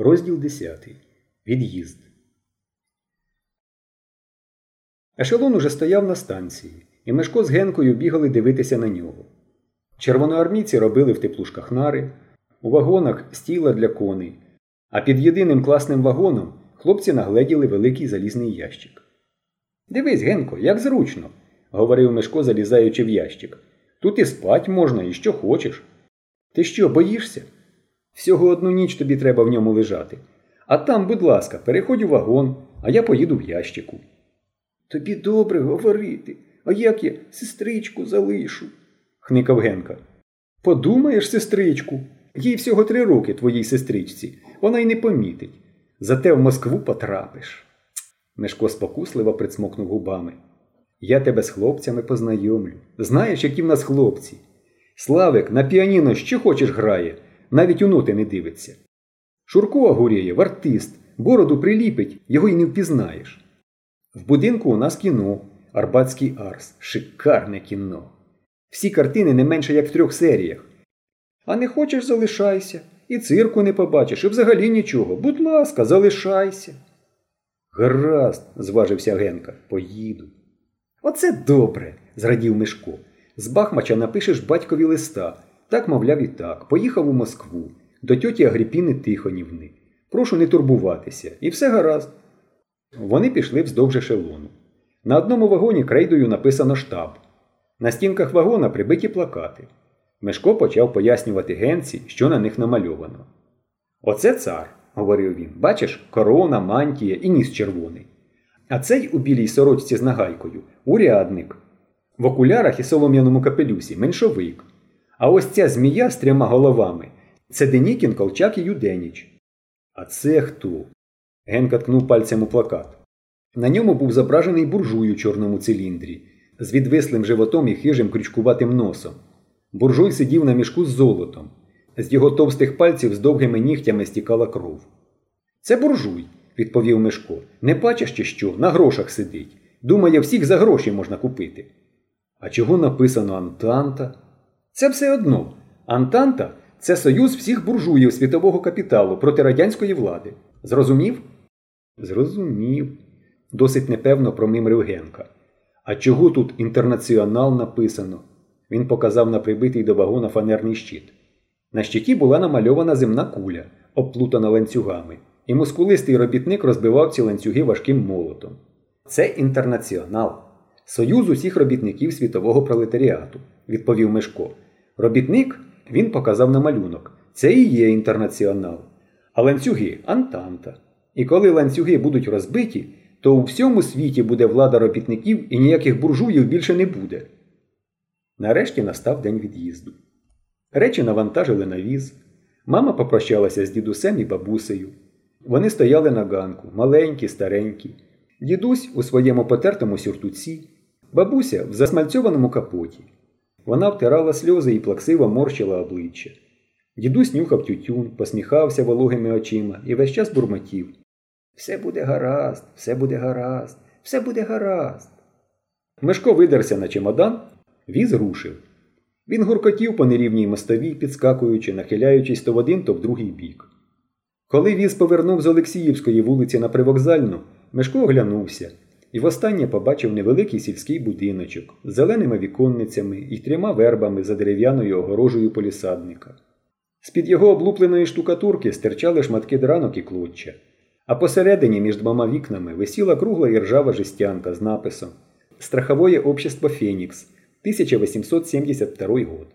Розділ 10. Від'їзд. Ешелон уже стояв на станції, і Мешко з Генкою бігали дивитися на нього. Червоноармійці робили в теплушках нари, у вагонах стіла для коней, а під єдиним класним вагоном хлопці нагледіли великий залізний ящик. Дивись, Генко, як зручно, говорив Мешко, залізаючи в ящик. Тут і спать можна, і що хочеш. Ти що, боїшся? Всього одну ніч тобі треба в ньому лежати. А там, будь ласка, переходь у вагон, а я поїду в ящику. Тобі добре говорити, а як я сестричку залишу, хникав Генка. Подумаєш, сестричку, їй всього три роки твоїй сестричці, вона й не помітить. Зате в Москву потрапиш. Мешко спокусливо прицмокнув губами. Я тебе з хлопцями познайомлю. Знаєш, які в нас хлопці? Славик на піаніно що хочеш грає, навіть у ноти не дивиться. Шурко Агурєєв артист, бороду приліпить, його й не впізнаєш. В будинку у нас кіно, Арбатський Арс, шикарне кіно. Всі картини не менше як в трьох серіях. А не хочеш залишайся, і цирку не побачиш, і взагалі нічого. Будь ласка, залишайся. Гаразд, зважився Генка, поїду. Оце добре, зрадів Мишко. З Бахмача напишеш батькові листа. Так, мовляв, і так. Поїхав у Москву, до тьоті Агріпіни Тихонівни. Прошу не турбуватися, і все гаразд. Вони пішли вздовж ешелону. На одному вагоні крейдою написано штаб. На стінках вагона прибиті плакати. Мешко почав пояснювати генці, що на них намальовано. Оце цар, говорив він. Бачиш, корона, мантія і ніс червоний. А цей у білій сорочці з нагайкою урядник. В окулярах і солом'яному капелюсі меншовик. А ось ця змія з трьома головами це Денікін, Колчак і Юденіч. А це хто? Генка ткнув пальцем у плакат. На ньому був зображений буржуй у чорному циліндрі, з відвислим животом і хижим крючкуватим носом. Буржуй сидів на мішку з золотом. З його товстих пальців з довгими нігтями стікала кров. Це буржуй, відповів Мишко. Не бачиш, чи що, на грошах сидить. Думає, всіх за гроші можна купити. А чого написано Антанта? Це все одно. Антанта це союз всіх буржуїв світового капіталу проти радянської влади. Зрозумів? Зрозумів, досить непевно промимрив Генка. А чого тут інтернаціонал написано? Він показав на прибитий до вагона фанерний щит. На щиті була намальована земна куля, обплутана ланцюгами, і мускулистий робітник розбивав ці ланцюги важким молотом. Це інтернаціонал, союз усіх робітників світового пролетаріату, відповів Мишко. Робітник він показав на малюнок. Це і є інтернаціонал. А ланцюги антанта. І коли ланцюги будуть розбиті, то у всьому світі буде влада робітників і ніяких буржуїв більше не буде. Нарешті настав день від'їзду. Речі навантажили на віз. Мама попрощалася з дідусем і бабусею. Вони стояли на ганку, маленькі, старенькі. Дідусь у своєму потертому сюртуці, бабуся в засмальцьованому капоті. Вона втирала сльози і плаксиво морщила обличчя. Дідусь нюхав тютюн, посміхався вологими очима і весь час бурмотів. Все буде гаразд, все буде гаразд, все буде гаразд. Мешко видерся на чемодан, віз рушив. Він гуркотів по нерівній мостовій, підскакуючи, нахиляючись то в один, то в другий бік. Коли віз повернув з Олексіївської вулиці на привокзальну, Мешко оглянувся і востаннє побачив невеликий сільський будиночок з зеленими віконницями і трьома вербами за дерев'яною огорожею полісадника. З-під його облупленої штукатурки стирчали шматки дранок і клоччя, а посередині між двома вікнами висіла кругла і ржава жестянка з написом Страховое общество Фенікс 1872 год.